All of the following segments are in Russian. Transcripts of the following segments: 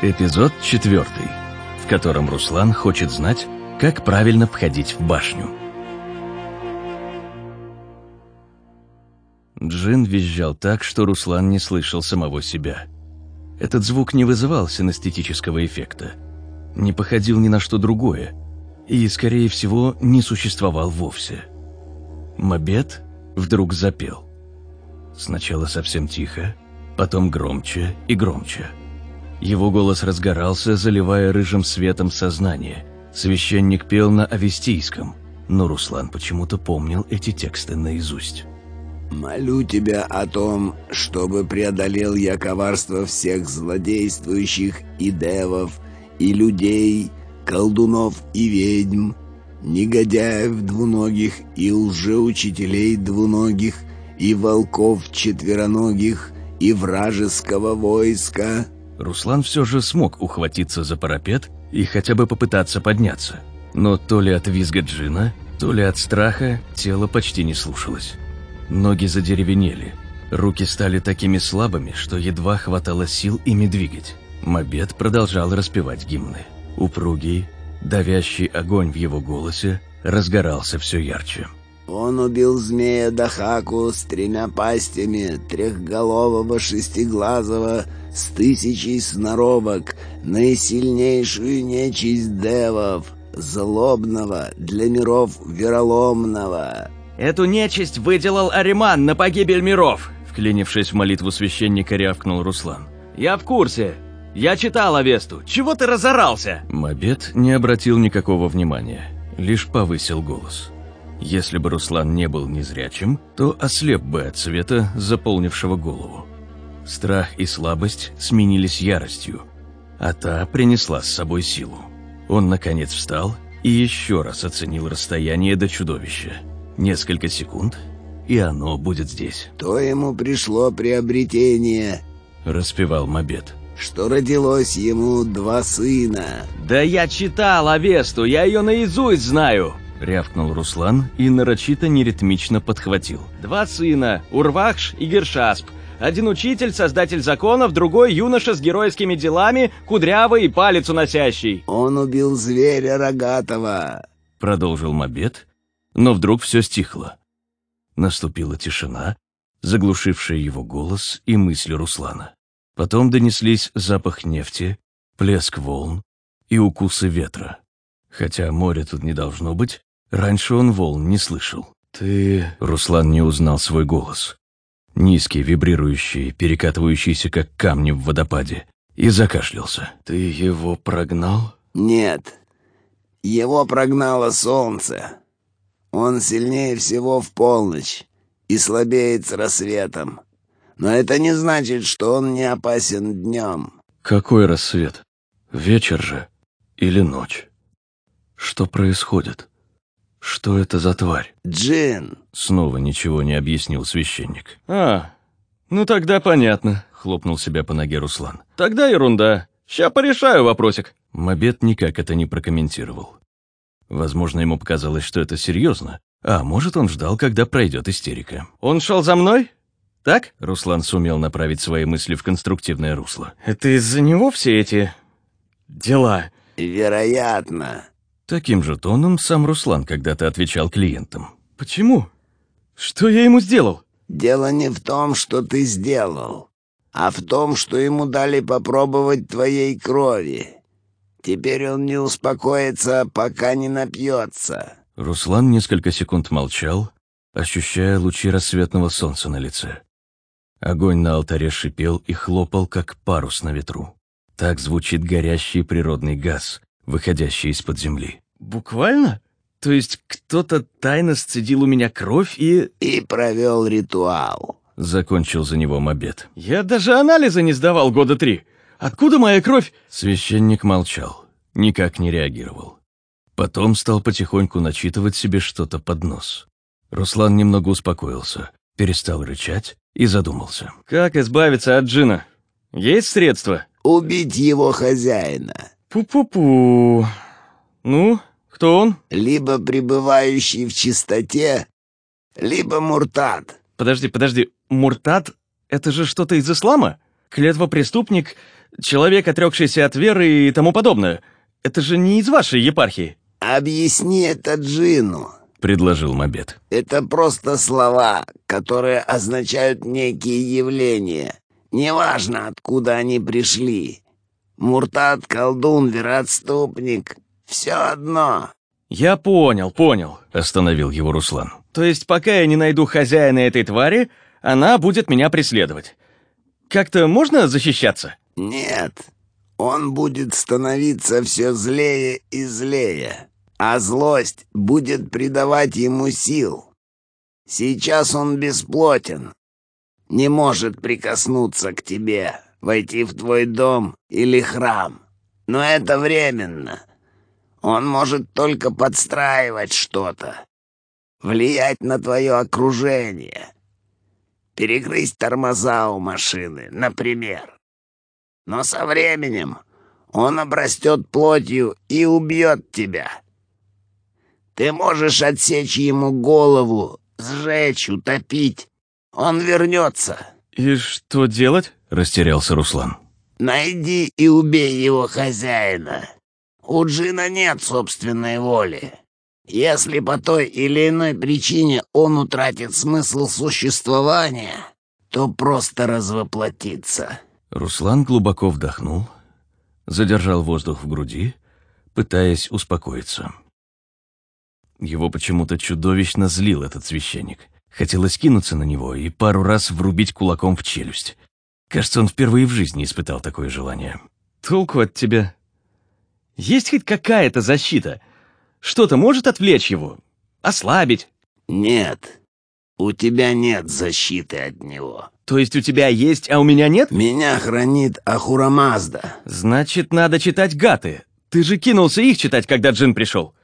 Эпизод четвертый, в котором Руслан хочет знать, как правильно входить в башню. Джин визжал так, что Руслан не слышал самого себя. Этот звук не вызывал синестетического эффекта, не походил ни на что другое и, скорее всего, не существовал вовсе. Мобет вдруг запел. Сначала совсем тихо, потом громче и громче. Его голос разгорался, заливая рыжим светом сознание. Священник пел на авестийском, но Руслан почему-то помнил эти тексты наизусть. «Молю тебя о том, чтобы преодолел я коварство всех злодействующих и девов, и людей, колдунов и ведьм, негодяев двуногих и лжеучителей двуногих, и волков четвероногих, и вражеского войска». Руслан все же смог ухватиться за парапет и хотя бы попытаться подняться. Но то ли от визга джина, то ли от страха тело почти не слушалось. Ноги задеревенели, руки стали такими слабыми, что едва хватало сил ими двигать. Мобед продолжал распевать гимны. Упругий, давящий огонь в его голосе разгорался все ярче. Он убил змея Дахаку с тремя пастями, трехголового шестиглазого, с тысячей сноровок, наисильнейшую нечисть девов, злобного, для миров вероломного. Эту нечисть выделал Ариман на погибель миров, вклинившись в молитву священника, рявкнул Руслан. Я в курсе. Я читал Авесту. Чего ты разорался? Мобед не обратил никакого внимания, лишь повысил голос. Если бы Руслан не был незрячим, то ослеп бы от света, заполнившего голову. Страх и слабость сменились яростью, а та принесла с собой силу. Он, наконец, встал и еще раз оценил расстояние до чудовища. Несколько секунд, и оно будет здесь. «То ему пришло приобретение», — распевал Мобед. «что родилось ему два сына». Да я читал Авесту, я ее наизусть знаю. — рявкнул Руслан и нарочито неритмично подхватил. Два сына, Урвахш и Гершасп. Один учитель, создатель законов, другой юноша с геройскими делами, кудрявый и палец уносящий. «Он убил зверя рогатого», — продолжил Мобед, но вдруг все стихло. Наступила тишина, заглушившая его голос и мысли Руслана. Потом донеслись запах нефти, плеск волн и укусы ветра. Хотя моря тут не должно быть, раньше он волн не слышал. «Ты...» Руслан не узнал свой голос. Низкий, вибрирующий, перекатывающийся, как камни в водопаде. И закашлялся. «Ты его прогнал?» «Нет. Его прогнало солнце. Он сильнее всего в полночь и слабеет с рассветом. Но это не значит, что он не опасен днем». «Какой рассвет? Вечер же? Или ночь? Что происходит? Что это за тварь?» «Джин!» Снова ничего не объяснил священник. А, ну тогда понятно. Хлопнул себя по ноге Руслан. Тогда ерунда. Ща порешаю вопросик. Мобед никак это не прокомментировал. Возможно, ему показалось, что это серьезно, а может, он ждал, когда пройдет истерика. Он шел за мной? Так? Руслан сумел направить свои мысли в конструктивное русло. Это из-за него все эти... дела? «Вероятно». Таким же тоном сам Руслан когда-то отвечал клиентам. Почему? Что я ему сделал? «Дело не в том, что ты сделал, а в том, что ему дали попробовать твоей крови. Теперь он не успокоится, пока не напьется». Руслан несколько секунд молчал, ощущая лучи рассветного солнца на лице. Огонь на алтаре шипел и хлопал, как парус на ветру. Так звучит горящий природный газ, выходящий из-под земли. Буквально? То есть кто-то тайно сцедил у меня кровь и... «И провел ритуал». Закончил за него Мобед. Я даже анализы не сдавал года три. Откуда моя кровь? Священник молчал, никак не реагировал. Потом стал потихоньку начитывать себе что-то под нос. Руслан немного успокоился, перестал рычать и задумался. Как избавиться от джина? Есть средства? «Убить его хозяина». Пу-пу-пу. Ну, кто он? Либо пребывающий в чистоте, либо муртад. Подожди, подожди. Муртад? Это же что-то из ислама? Клетва преступник Человек, отрекшийся от веры и тому подобное. Это же не из вашей епархии. Объясни это Джину. — предложил Мобед. Это просто слова, которые означают некие явления. Неважно, откуда они пришли. Муртат, колдун, вероотступник — все одно. Я понял, понял, — остановил его Руслан. То есть пока я не найду хозяина этой твари, она будет меня преследовать. Как-то можно защищаться? Нет, он будет становиться все злее и злее а злость будет придавать ему сил. Сейчас он бесплотен, не может прикоснуться к тебе, войти в твой дом или храм. Но это временно. Он может только подстраивать что-то, влиять на твое окружение, перегрызть тормоза у машины, например. Но со временем он обрастет плотью и убьет тебя. Ты можешь отсечь ему голову, сжечь, утопить. Он вернется». «И что делать?» — растерялся Руслан. «Найди и убей его хозяина. У Джина нет собственной воли. Если по той или иной причине он утратит смысл существования, то просто развоплотится». Руслан глубоко вдохнул, задержал воздух в груди, пытаясь успокоиться. Его почему-то чудовищно злил этот священник. Хотелось кинуться на него и пару раз врубить кулаком в челюсть. Кажется, он впервые в жизни испытал такое желание. «Толку от тебя? Есть хоть какая-то защита? Что-то может отвлечь его? Ослабить?» «Нет, у тебя нет защиты от него». «То есть у тебя есть, а у меня нет?» «Меня хранит Ахурамазда». «Значит, надо читать гаты. Ты же кинулся их читать, когда Джин пришел.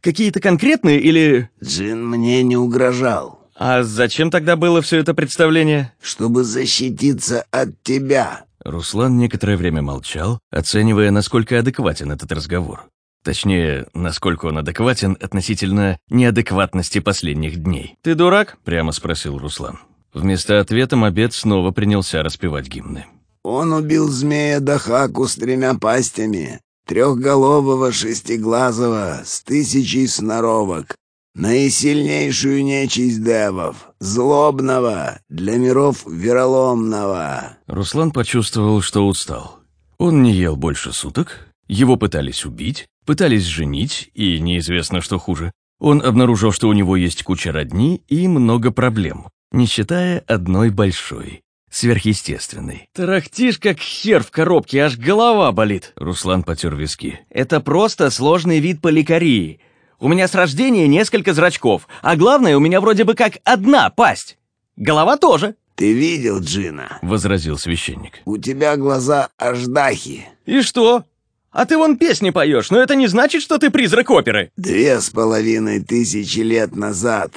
Какие-то конкретные или...» «Джин мне не угрожал». «А зачем тогда было все это представление?» «Чтобы защититься от тебя». Руслан некоторое время молчал, оценивая, насколько адекватен этот разговор. Точнее, насколько он адекватен относительно неадекватности последних дней. «Ты дурак?» — прямо спросил Руслан. Вместо ответа Мобед снова принялся распевать гимны. «Он убил змея Дахаку с тремя пастями, трехголового шестиглазого с тысячей сноровок, наисильнейшую нечисть девов, злобного, для миров вероломного». Руслан почувствовал, что устал. Он не ел больше суток, его пытались убить, пытались женить, и неизвестно, что хуже. Он обнаружил, что у него есть куча родни и много проблем, не считая одной большой сверхъестественный. Тарахтишь, как хер в коробке, аж голова болит. Руслан потер виски. Это просто сложный вид поликарии. У меня с рождения несколько зрачков, а главное, у меня вроде бы как одна пасть. Голова тоже. «Ты видел Джина?» — возразил священник. «У тебя глаза аждахи». «И что? А ты вон песни поешь, но это не значит, что ты призрак оперы». «Две с половиной тысячи лет назад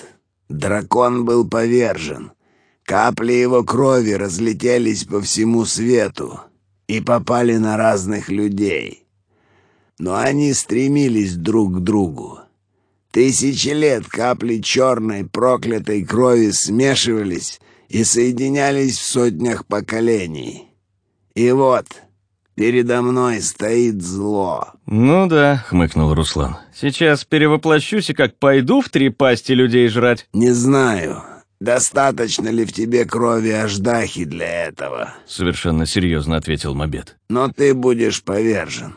дракон был повержен. Капли его крови разлетелись по всему свету и попали на разных людей. Но они стремились друг к другу. Тысячи лет капли черной проклятой крови смешивались и соединялись в сотнях поколений. И вот передо мной стоит зло. «Ну да», — хмыкнул Руслан. «Сейчас перевоплощусь и как пойду в три пасти людей жрать». «Не знаю. «Достаточно ли в тебе крови Аждахи для этого?» — совершенно серьезно ответил Мобед. «Но ты будешь повержен.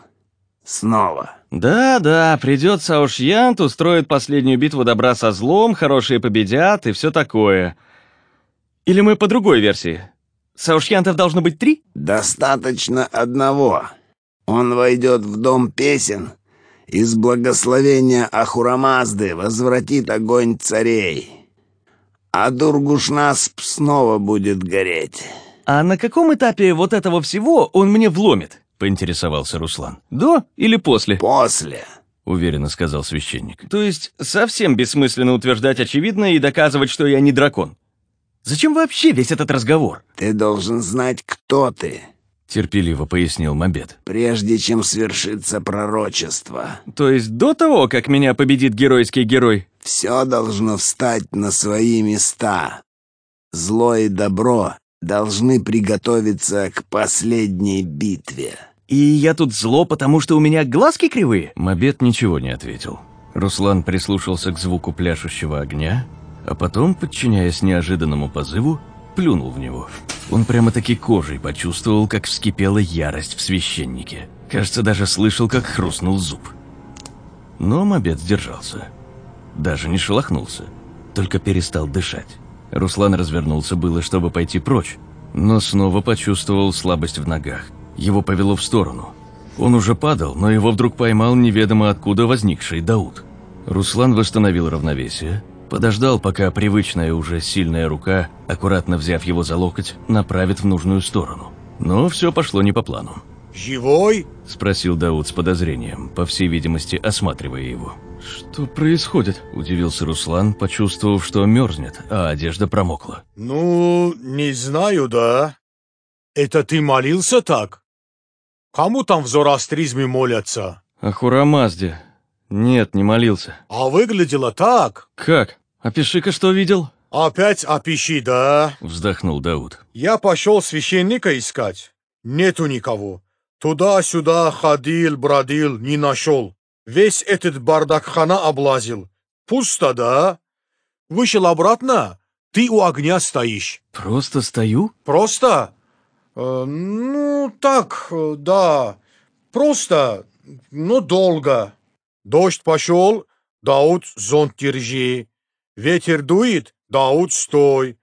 Снова». «Да-да, придет Саушьянт, устроит последнюю битву добра со злом, хорошие победят и все такое. Или мы по другой версии? Саушьянтов должно быть три?» «Достаточно одного. Он войдет в дом песен» из благословения Ахурамазды возвратит огонь царей а Дургушнасп снова будет гореть. А на каком этапе вот этого всего он мне вломит? Поинтересовался Руслан. До или после? После. — уверенно сказал священник. «То есть совсем бессмысленно утверждать очевидное и доказывать, что я не дракон? Зачем вообще весь этот разговор?» «Ты должен знать, кто ты», — терпеливо пояснил Мобед. «Прежде чем свершится пророчество». «То есть до того, как меня победит геройский герой?» Все должно встать на свои места. Зло и добро должны приготовиться к последней битве. И я тут зло, потому что у меня глазки кривые? Мобед ничего не ответил. Руслан прислушался к звуку пляшущего огня, а потом, подчиняясь неожиданному позыву, плюнул в него. Он прямо-таки кожей почувствовал, как вскипела ярость в священнике. Кажется, даже слышал, как хрустнул зуб. Но Мобед сдержался. Даже не шелохнулся, только перестал дышать. Руслан развернулся было, чтобы пойти прочь, но снова почувствовал слабость в ногах. Его повело в сторону. Он уже падал, но его вдруг поймал неведомо откуда возникший Дауд. Руслан восстановил равновесие, подождал, пока привычная уже сильная рука, аккуратно взяв его за локоть, направит в нужную сторону. Но все пошло не по плану. «Живой?» – спросил Дауд с подозрением, по всей видимости, осматривая его. «Что происходит?» – удивился Руслан, почувствовав, что мерзнет, а одежда промокла. «Ну, не знаю, да. Это ты молился так? Кому там в зороастризме молятся?» «Ахура Мазде. Нет, не молился». «А выглядело так». «Как? Опиши-ка, что видел?» «Опять опиши, да?» – вздохнул Дауд. «Я пошел священника искать. Нету никого. Туда-сюда ходил, бродил, не нашел. Весь этот бардакхана облазил. Пусто, да? Вышел обратно, ты у огня стоишь. Просто стою? Просто? Э, ну, так, да. Просто, но долго. Дождь пошел, Дауд зонт держи. Ветер дует, Дауд стой.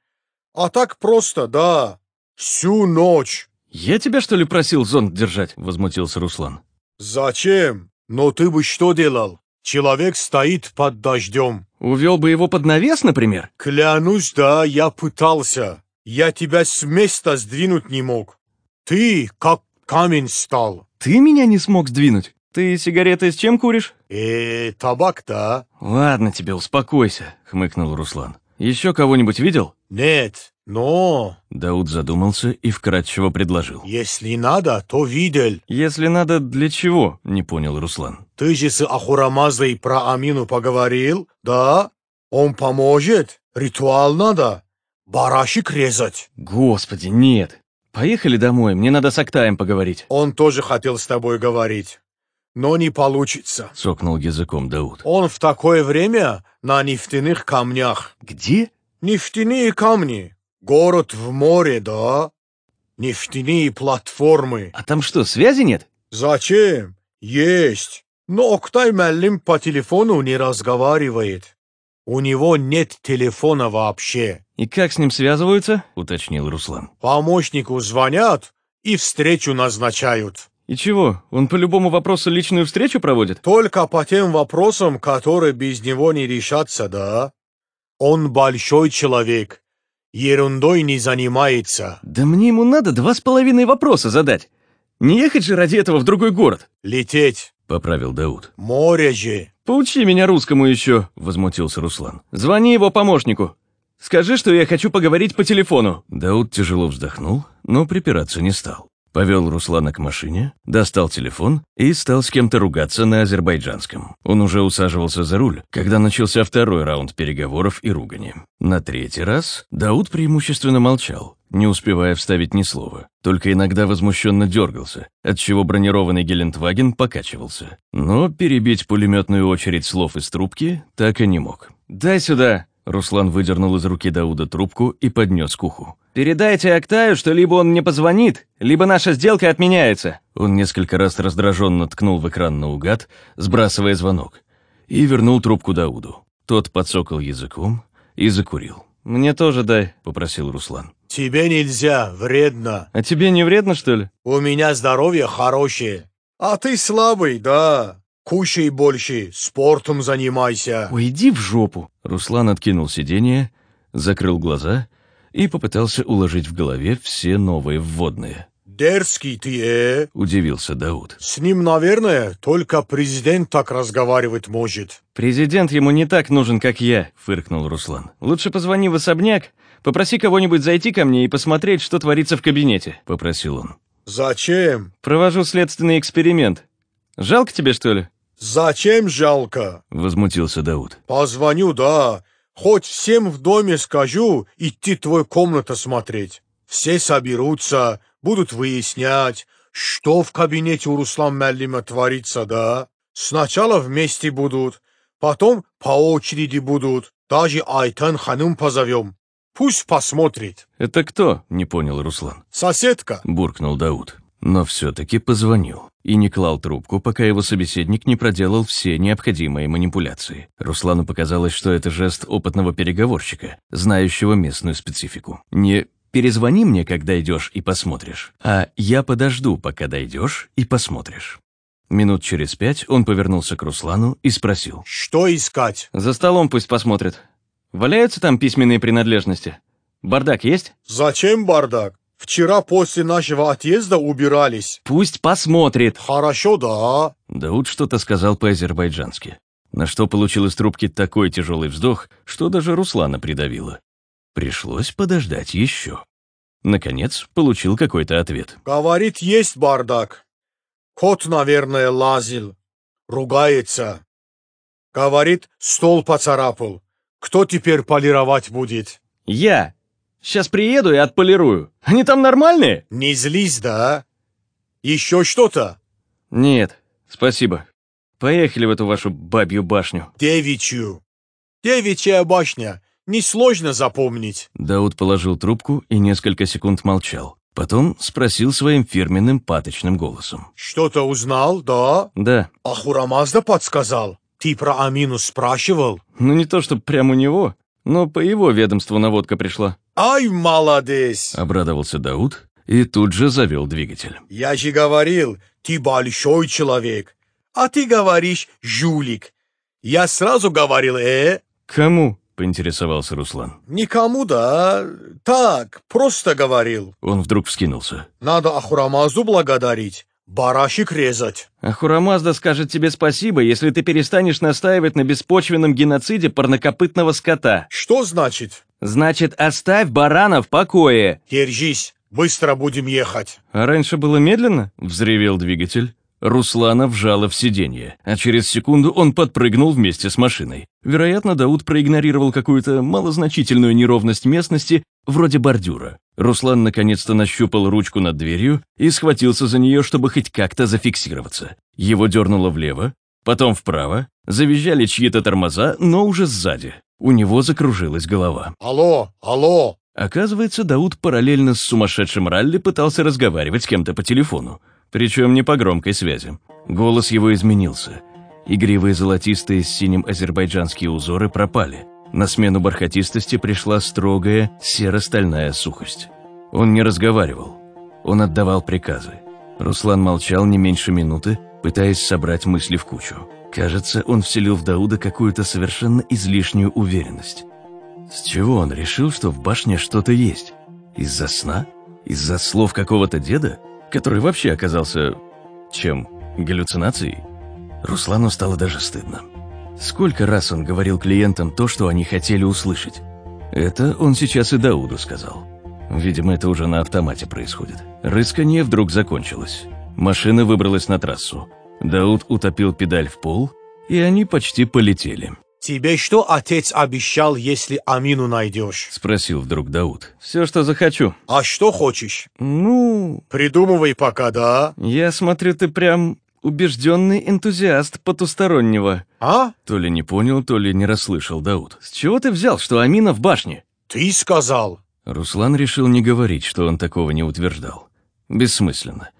А так просто, да. Всю ночь. «Я тебя, что ли, просил зонт держать?» – возмутился Руслан. «Зачем? Но ты бы что делал? Человек стоит под дождем». «Увел бы его под навес, например?» «Клянусь, да, я пытался. Я тебя с места сдвинуть не мог. Ты как камень стал». «Ты меня не смог сдвинуть? Ты сигареты с чем куришь?» «Э, табак-то?» «Ладно тебе, успокойся», — хмыкнул Руслан. «Еще кого-нибудь видел?» «Нет, но...» Дауд задумался и вкратчиво предложил. «Если надо, то видел». «Если надо, для чего?» — не понял Руслан. «Ты же с Ахурамазой про Амину поговорил, да? Он поможет? Ритуал надо? Барашек резать?» «Господи, нет. Поехали домой, мне надо с Актаем поговорить». «Он тоже хотел с тобой говорить, но не получится». Цокнул языком Дауд. «Он в такое время на нефтяных камнях». «Где?» «Нефтяные камни. Город в море, да? Нефтяные платформы. А там что, связи нет? Зачем? Есть. Но Октай Меллим по телефону не разговаривает. У него нет телефона вообще. И как с ним связываются? Уточнил Руслан. Помощнику звонят и встречу назначают. И чего, он по любому вопросу личную встречу проводит? Только по тем вопросам, которые без него не решатся, да? Он большой человек, ерундой не занимается. Да мне ему надо два с половиной вопроса задать. Не ехать же ради этого в другой город. Лететь. Поправил Дауд. Море же. Поучи меня русскому еще, возмутился Руслан. Звони его помощнику. Скажи, что я хочу поговорить по телефону. Дауд тяжело вздохнул, но припираться не стал. Повел Руслана к машине, достал телефон и стал с кем-то ругаться на азербайджанском. Он уже усаживался за руль, когда начался второй раунд переговоров и ругани. На третий раз Дауд преимущественно молчал, не успевая вставить ни слова, только иногда возмущенно дергался, отчего бронированный Гелендваген покачивался. Но перебить пулеметную очередь слов из трубки так и не мог. «Дай сюда!» Руслан выдернул из руки Дауда трубку и поднес к уху. «Передайте Актаю, что либо он мне позвонит, либо наша сделка отменяется». Он несколько раз раздраженно ткнул в экран наугад, сбрасывая звонок, и вернул трубку Дауду. Тот подсокал языком и закурил. «Мне тоже дай», — попросил Руслан. «Тебе нельзя, вредно». «А тебе не вредно, что ли?» «У меня здоровье хорошее. А ты слабый, да. Кушай больше, спортом занимайся». «Уйди в жопу». Руслан откинул сиденье, закрыл глаза и попытался уложить в голове все новые вводные. «Дерзкий ты, э?» – удивился Дауд. «С ним, наверное, только президент так разговаривать может». «Президент ему не так нужен, как я», – фыркнул Руслан. «Лучше позвони в особняк, попроси кого-нибудь зайти ко мне и посмотреть, что творится в кабинете», – попросил он. «Зачем?» «Провожу следственный эксперимент. Жалко тебе, что ли?» «Зачем жалко?» – возмутился Дауд. «Позвоню, да. Хоть всем в доме скажу идти твою комнату смотреть. Все соберутся, будут выяснять, что в кабинете у Руслан Меллима творится, да? Сначала вместе будут, потом по очереди будут. Даже Айтан Ханум позовем. Пусть посмотрит. «Это кто?» — не понял Руслан. Соседка. Буркнул Дауд. Но все-таки позвонил. И не клал трубку, пока его собеседник не проделал все необходимые манипуляции. Руслану показалось, что это жест опытного переговорщика, знающего местную специфику. Не «перезвони мне, когда идешь и посмотришь», а «я подожду, пока дойдешь и посмотришь». Минут через пять он повернулся к Руслану и спросил. Что искать? За столом пусть посмотрит. Валяются там письменные принадлежности? Бардак есть? Зачем бардак? Вчера после нашего отъезда убирались. Пусть посмотрит. Хорошо, да. Дауд что-то сказал по-азербайджански, на что получил из трубки такой тяжелый вздох, что даже Руслана придавило. Пришлось подождать еще. Наконец, получил какой-то ответ. Говорит, есть бардак. Кот, наверное, лазил. Ругается. Говорит, стол поцарапал. Кто теперь полировать будет? Я. Сейчас приеду и отполирую. Они там нормальные? Не злись, да? Еще что-то? Нет, спасибо. Поехали в эту вашу бабью башню. Девичью. Девичья башня. Несложно запомнить. Дауд положил трубку и несколько секунд молчал. Потом спросил своим фирменным паточным голосом. Что-то узнал, да? Да. Ахурамазда подсказал. Ты про Амину спрашивал? Ну не то, чтобы прямо у него, но по его ведомству наводка пришла. Ай, молодец! Обрадовался Дауд и тут же завел двигатель. Я же говорил, ты большой человек. А ты говоришь «жулик». Я сразу говорил «э». Кому? Поинтересовался Руслан. Никому, да. Так, просто говорил. Он вдруг вскинулся. Надо Ахурамазу благодарить. Барашек резать. Ахурамазда скажет тебе спасибо, если ты перестанешь настаивать на беспочвенном геноциде парнокопытного скота. Что значит? Значит, оставь барана в покое. Держись, быстро будем ехать. А раньше было медленно? Взревел двигатель. Руслана вжало в сиденье, а через секунду он подпрыгнул вместе с машиной. Вероятно, Дауд проигнорировал какую-то малозначительную неровность местности, вроде бордюра. Руслан наконец-то нащупал ручку над дверью и схватился за нее, чтобы хоть как-то зафиксироваться. Его дернуло влево, потом вправо, завизжали чьи-то тормоза, но уже сзади. У него закружилась голова. Алло, алло. Оказывается, Дауд параллельно с сумасшедшим Ралли пытался разговаривать с кем-то по телефону. Причем не по громкой связи. Голос его изменился. Игривые золотистые с синим азербайджанские узоры пропали. На смену бархатистости пришла строгая серо-стальная сухость. Он не разговаривал. Он отдавал приказы. Руслан молчал не меньше минуты, пытаясь собрать мысли в кучу. Кажется, он вселил в Дауда какую-то совершенно излишнюю уверенность. С чего он решил, что в башне что-то есть? Из-за сна? Из-за слов какого-то деда? Который вообще оказался... чем? Галлюцинацией? Руслану стало даже стыдно. Сколько раз он говорил клиентам то, что они хотели услышать? Это он сейчас и Дауду сказал. Видимо, это уже на автомате происходит. Рысканье вдруг закончилось. Машина выбралась на трассу. Дауд утопил педаль в пол, и они почти полетели. Тебе что отец обещал, если Амину найдешь? Спросил вдруг Дауд. Все, что захочу. А что хочешь? Ну, Придумывай пока, да? я смотрю, ты прям убежденный энтузиаст потустороннего. А? То ли не понял, то ли не расслышал Дауд. С чего ты взял, что Амина в башне? Ты сказал. Руслан решил не говорить, что он такого не утверждал. Бессмысленно.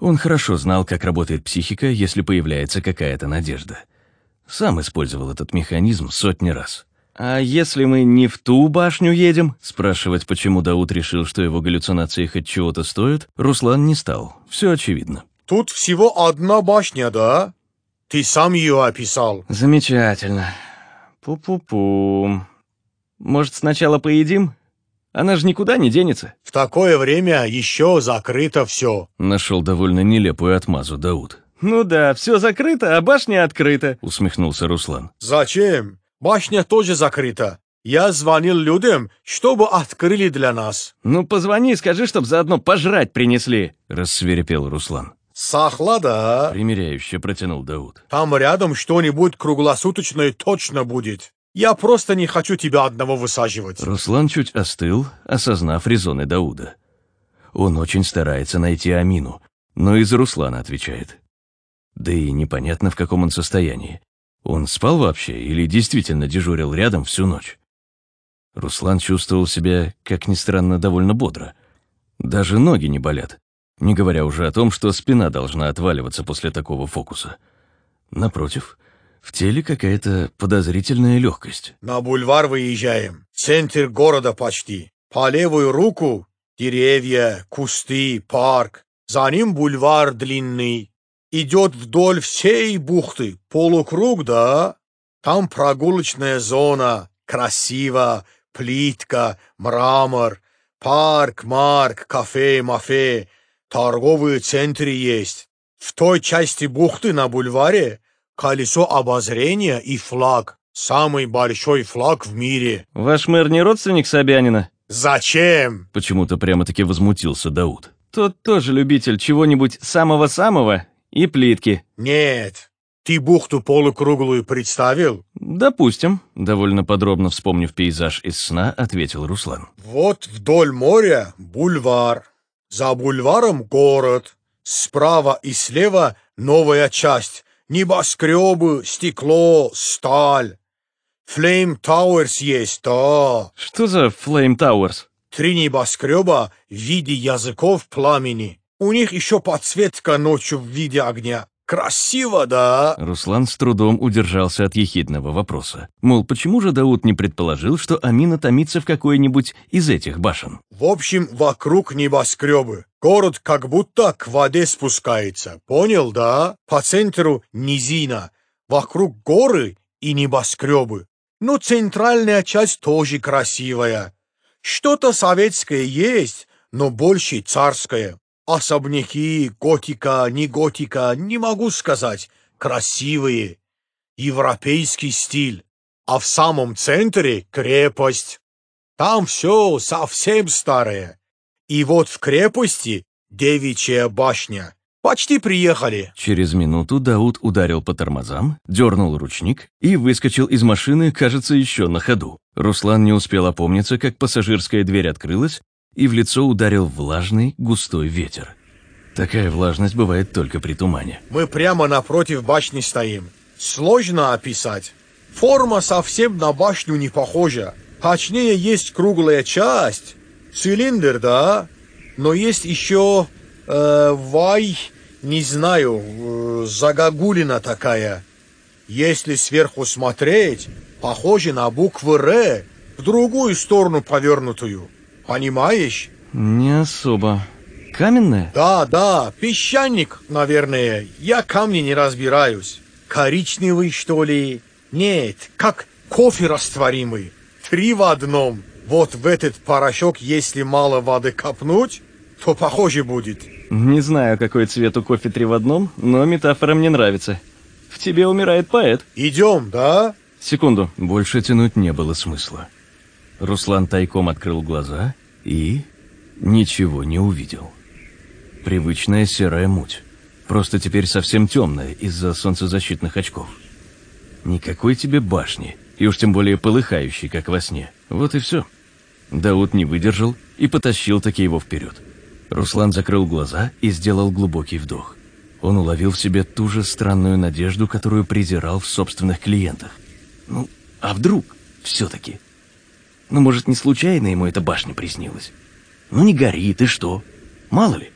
Он хорошо знал, как работает психика, если появляется какая-то надежда. Сам использовал этот механизм сотни раз. А если мы не в ту башню едем? Спрашивать, почему Дауд решил, что его галлюцинации хоть чего-то стоят, Руслан не стал. Все очевидно. Тут всего одна башня, да? Ты сам ее описал. Замечательно. Пу-пу-пу. Может, сначала поедим? Она же никуда не денется. В такое время еще закрыто все. Нашел довольно нелепую отмазу Дауд. Ну да, все закрыто, а башня открыта. Усмехнулся Руслан. Зачем? Башня тоже закрыта. Я звонил людям, чтобы открыли для нас. Ну позвони и скажи, чтоб заодно пожрать принесли. Рассверепел Руслан. Сахла, да? Примеряюще протянул Дауд. Там рядом что-нибудь круглосуточное точно будет. Я просто не хочу тебя одного высаживать. Руслан чуть остыл, осознав резоны Дауда. Он очень старается найти Амину, но из-за Руслана отвечает. Да и непонятно, в каком он состоянии. Он спал вообще или действительно дежурил рядом всю ночь? Руслан чувствовал себя, как ни странно, довольно бодро. Даже ноги не болят, не говоря уже о том, что спина должна отваливаться после такого фокуса. Напротив, в теле какая-то подозрительная легкость. На бульвар выезжаем. Центр города почти. По левую руку деревья, кусты, парк. За ним бульвар длинный. Идет вдоль всей бухты. Полукруг, да? Там прогулочная зона. Красиво. Плитка, мрамор. Парк, марк, кафе, мафе. Торговые центры есть. В той части бухты на бульваре колесо обозрения и флаг. Самый большой флаг в мире. Ваш мэр не родственник Собянина? Зачем? Почему-то прямо-таки возмутился Дауд. Тот тоже любитель чего-нибудь самого-самого и плитки. Нет. Ты бухту полукруглую представил? Допустим. Довольно подробно вспомнив пейзаж из сна, ответил Руслан. Вот вдоль моря бульвар. За бульваром город. Справа и слева новая часть. Небоскребы, стекло, сталь. Flame Towers есть, да. Что за Flame Towers? Три небоскреба в виде языков пламени. У них еще подсветка ночью в виде огня. Красиво, да? Руслан с трудом удержался от ехидного вопроса. Мол, почему же Дауд не предположил, что Амина томится в какой-нибудь из этих башен? В общем, вокруг небоскребы. Город как будто к воде спускается. Понял, да? По центру низина. Вокруг горы и небоскребы. Но центральная часть тоже красивая. Что-то советское есть, но больше царское. Особняки, готика, не готика, не могу сказать. Красивые. Европейский стиль. А в самом центре крепость. Там все совсем старое. И вот в крепости девичья башня. Почти приехали. Через минуту Дауд ударил по тормозам, дернул ручник и выскочил из машины, кажется, еще на ходу. Руслан не успел опомниться, как пассажирская дверь открылась, и в лицо ударил влажный, густой ветер. Такая влажность бывает только при тумане. Мы прямо напротив башни стоим. Сложно описать. Форма совсем на башню не похожа. Точнее, есть круглая часть. Цилиндр, да? Но есть еще... Э, вай... Не знаю, э, загогулина такая. Если сверху смотреть, похоже на букву «Р», в другую сторону повернутую. Понимаешь? Не особо. Каменная? Да, да, песчаник, наверное. Я камни не разбираюсь. Коричневый, что ли? Нет, как кофе растворимый. Три в одном. Вот в этот порошок, если мало воды капнуть, то похоже будет. Не знаю, какой цвет у кофе три в одном, но метафора мне нравится. В тебе умирает поэт. Идем, да? Секунду. Больше тянуть не было смысла. Руслан тайком открыл глаза и ничего не увидел. Привычная серая муть. Просто теперь совсем темная из-за солнцезащитных очков. Никакой тебе башни, и уж тем более полыхающей, как во сне. Вот и все. Дауд не выдержал и потащил таки его вперед. Руслан закрыл глаза и сделал глубокий вдох. Он уловил в себе ту же странную надежду, которую презирал в собственных клиентах. Ну, а вдруг все-таки? Ну, может, не случайно ему эта башня приснилась? Ну, не горит, и что? Мало ли.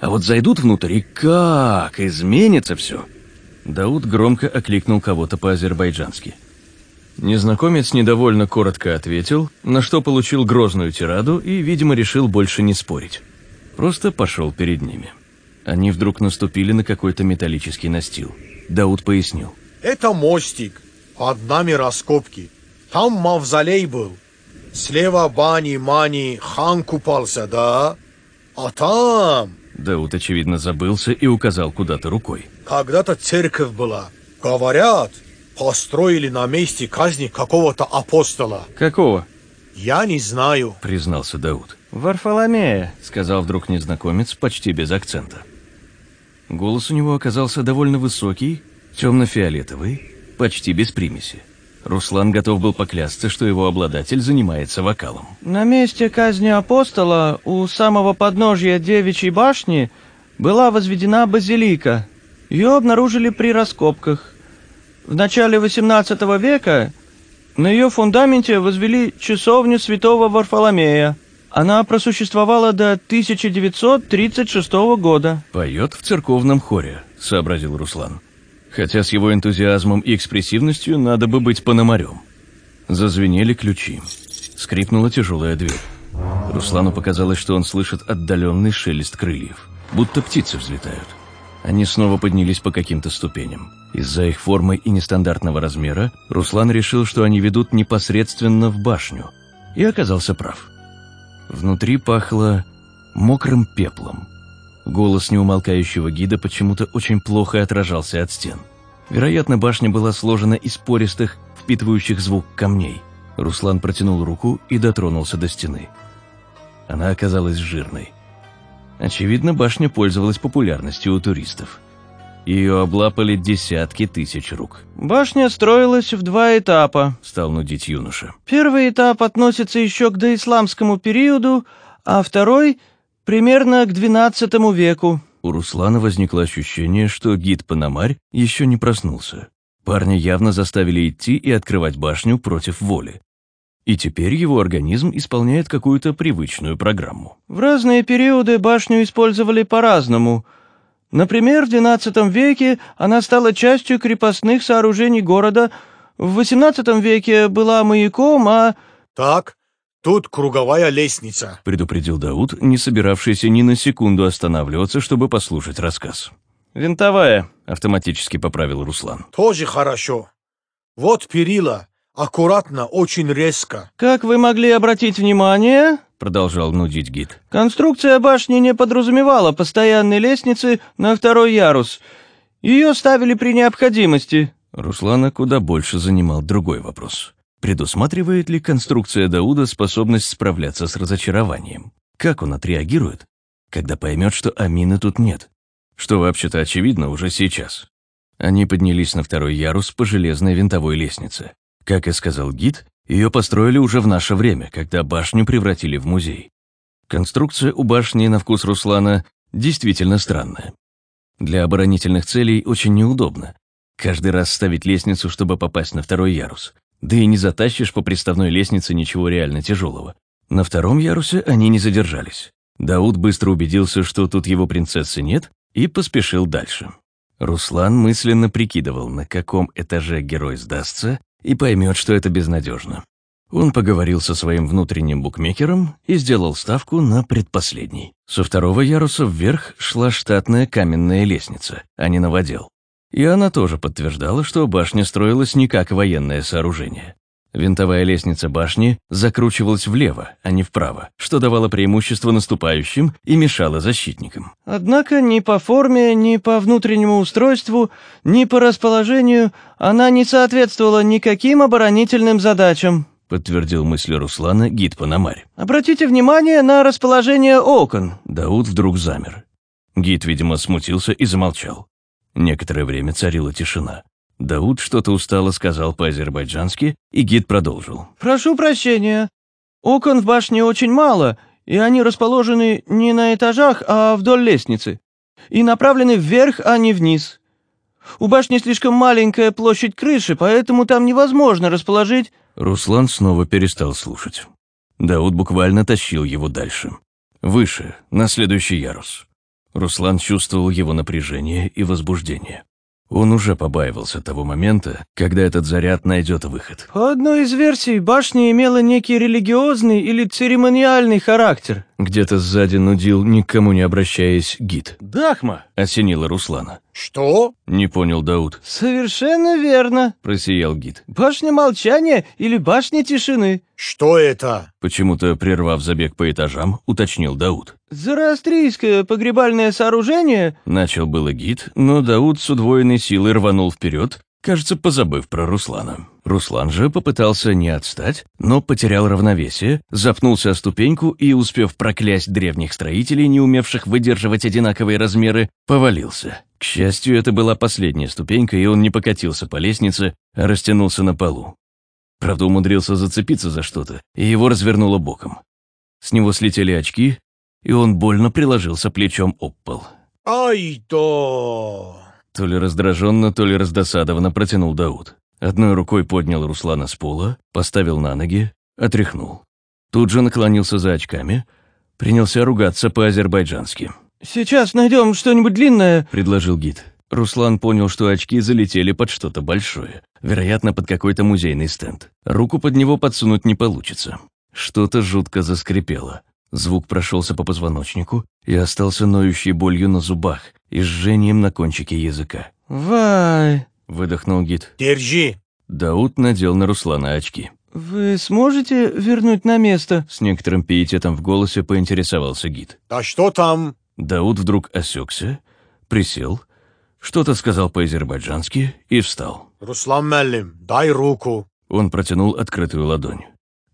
А вот зайдут внутрь, и как изменится все. Дауд громко окликнул кого-то по-азербайджански. Незнакомец недовольно коротко ответил, на что получил грозную тираду и, видимо, решил больше не спорить. Просто пошел перед ними. Они вдруг наступили на какой-то металлический настил. Дауд пояснил. Это мостик. Под нами раскопки. Там мавзолей был. Слева бани, мани, хан купался, да? А там... Дауд, очевидно, забылся и указал куда-то рукой. Когда-то церковь была. Говорят, построили на месте казни какого-то апостола. Какого? Я не знаю, признался Дауд. Варфоломея, сказал вдруг незнакомец почти без акцента. Голос у него оказался довольно высокий, темно-фиолетовый, почти без примеси. Руслан готов был поклясться, что его обладатель занимается вокалом. На месте казни апостола у самого подножья девичьей башни была возведена базилика. Ее обнаружили при раскопках. В начале XVIII века на ее фундаменте возвели часовню святого Варфоломея. Она просуществовала до 1936 года. «Поет в церковном хоре», — сообразил Руслан. Хотя с его энтузиазмом и экспрессивностью надо бы быть пономарем. Зазвенели ключи. Скрипнула тяжелая дверь. Руслану показалось, что он слышит отдаленный шелест крыльев, будто птицы взлетают. Они снова поднялись по каким-то ступеням. Из-за их формы и нестандартного размера Руслан решил, что они ведут непосредственно в башню, и оказался прав. Внутри пахло мокрым пеплом. Голос неумолкающего гида почему-то очень плохо отражался от стен. Вероятно, башня была сложена из пористых, впитывающих звук камней. Руслан протянул руку и дотронулся до стены. Она оказалась жирной. Очевидно, башня пользовалась популярностью у туристов. Ее облапали десятки тысяч рук. Башня строилась в два этапа. Стал нудить юноша. Первый этап относится еще к доисламскому периоду, а второй — примерно к XII веку. У Руслана возникло ощущение, что гид Панамарь еще не проснулся. Парня явно заставили идти и открывать башню против воли. И теперь его организм исполняет какую-то привычную программу. В разные периоды башню использовали по-разному. Например, в XII веке она стала частью крепостных сооружений города, в XVIII веке была маяком, а... Так, тут круговая лестница. Предупредил Дауд, не собиравшийся ни на секунду останавливаться, чтобы послушать рассказ. Винтовая. Автоматически поправил Руслан. Тоже хорошо. Вот перила. Аккуратно, очень резко. Как вы могли обратить внимание, Продолжал нудить гид. конструкция башни не подразумевала постоянной лестницы на второй ярус. Ее ставили при необходимости. Руслана куда больше занимал другой вопрос. Предусматривает ли конструкция Дауда способность справляться с разочарованием? Как он отреагирует, когда поймет, что Амины тут нет? Что вообще-то очевидно уже сейчас. Они поднялись на второй ярус по железной винтовой лестнице. Как и сказал гид, ее построили уже в наше время, когда башню превратили в музей. Конструкция у башни на вкус Руслана действительно странная. Для оборонительных целей очень неудобно. Каждый раз ставить лестницу, чтобы попасть на второй ярус. Да и не затащишь по приставной лестнице ничего реально тяжелого. На втором ярусе они не задержались. Дауд быстро убедился, что тут его принцессы нет, и поспешил дальше. Руслан мысленно прикидывал, на каком этаже герой сдастся и поймет, что это безнадежно. Он поговорил со своим внутренним букмекером и сделал ставку на предпоследний. Со второго яруса вверх шла штатная каменная лестница, а не новодел. И она тоже подтверждала, что башня строилась не как военное сооружение. Винтовая лестница башни закручивалась влево, а не вправо, что давало преимущество наступающим и мешало защитникам. Однако ни по форме, ни по внутреннему устройству, ни по расположению она не соответствовала никаким оборонительным задачам. Подтвердил мысли Руслана гид Панамарь. Обратите внимание на расположение окон. Дауд вдруг замер. Гид, видимо, смутился и замолчал. Некоторое время царила тишина. Дауд что-то устало сказал по-азербайджански, и гид продолжил. Прошу прощения. Окон в башне очень мало, и они расположены не на этажах, а вдоль лестницы. И направлены вверх, а не вниз. У башни слишком маленькая площадь крыши, поэтому там невозможно расположить... Руслан снова перестал слушать. Дауд буквально тащил его дальше. Выше, на следующий ярус. Руслан чувствовал его напряжение и возбуждение. Он уже побаивался того момента, когда этот заряд найдет выход. По одной из версий, башня имела некий религиозный или церемониальный характер. Где-то сзади нудил, никому не обращаясь, гид. Дахма. Осенило Руслана. Что? Не понял Дауд. Совершенно верно. Просиял гид. Башня молчания или башня тишины. Что это? Почему-то, прервав забег по этажам, уточнил Дауд. Зороастрийское погребальное сооружение. Начал было гид, но Дауд с удвоенной силой рванул вперед, кажется, позабыв про Руслана. Руслан же попытался не отстать, но потерял равновесие, запнулся о ступеньку и, успев проклясть древних строителей, не умевших выдерживать одинаковые размеры, повалился. К счастью, это была последняя ступенька, и он не покатился по лестнице, а растянулся на полу. Правда, умудрился зацепиться за что-то, и его развернуло боком. С него слетели очки, и он больно приложился плечом об пол. Ай то! Ли раздраженно, то ли раздосадованно протянул Дауд. Одной рукой поднял Руслана с пола, поставил на ноги, отряхнул. Тут же наклонился за очками, принялся ругаться по-азербайджански. «Сейчас найдем что-нибудь длинное», — предложил гид. Руслан понял, что очки залетели под что-то большое, вероятно, под какой-то музейный стенд. Руку под него подсунуть не получится. Что-то жутко заскрипело. Звук прошелся по позвоночнику и остался ноющей болью на зубах и жжением на кончике языка. «Вай!» — выдохнул гид. Держи! Дауд надел на Руслана очки. «Вы сможете вернуть на место?» С некоторым пиететом в голосе поинтересовался гид. Да что там? Дауд вдруг осекся, присел, что-то сказал по-азербайджански и встал. Руслан Меллим, дай руку. Он протянул открытую ладонь.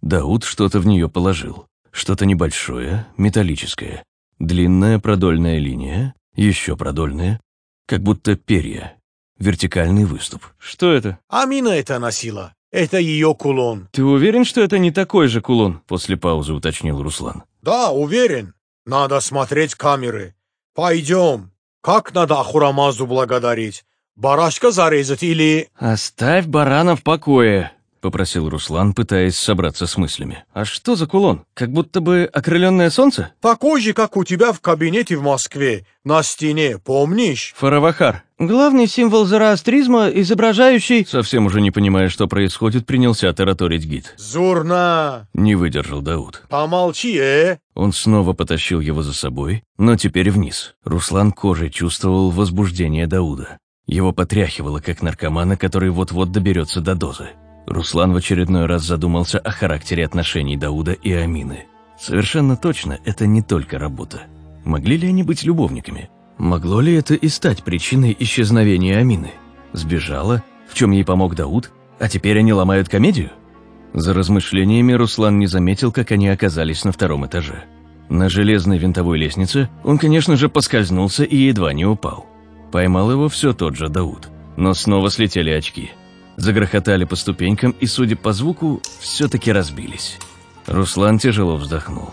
Дауд что-то в нее положил. Что-то небольшое, металлическое. Длинная продольная линия, еще продольная, как будто перья. Вертикальный выступ. «Что это?» Амина это носила. Это ее кулон. «Ты уверен, что это не такой же кулон?» После паузы уточнил Руслан. Да, уверен. Надо смотреть камеры. Пойдем. Как надо Ахурамазу благодарить? Барашка зарезать или... «Оставь барана в покое», — попросил Руслан, пытаясь собраться с мыслями. «А что за кулон? Как будто бы окрыленное солнце?» Такой же, как у тебя в кабинете в Москве, на стене, помнишь? Фаравахар. Главный символ зороастризма, изображающий... Совсем уже не понимая, что происходит, принялся тараторить гид. Зурна! Не выдержал Дауд. Помолчи, э? Он снова потащил его за собой, но теперь вниз. Руслан кожей чувствовал возбуждение Дауда. Его потряхивало, как наркомана, который вот-вот доберется до дозы. Руслан в очередной раз задумался о характере отношений Дауда и Амины. Совершенно точно, это не только работа. Могли ли они быть любовниками? Могло ли это и стать причиной исчезновения Амины? Сбежала, в чем ей помог Дауд, а теперь они ломают комедию? За размышлениями Руслан не заметил, как они оказались на втором этаже. На железной винтовой лестнице он, конечно же, поскользнулся и едва не упал. Поймал его все тот же Дауд, но снова слетели очки. Загрохотали по ступенькам и, судя по звуку, все-таки разбились. Руслан тяжело вздохнул.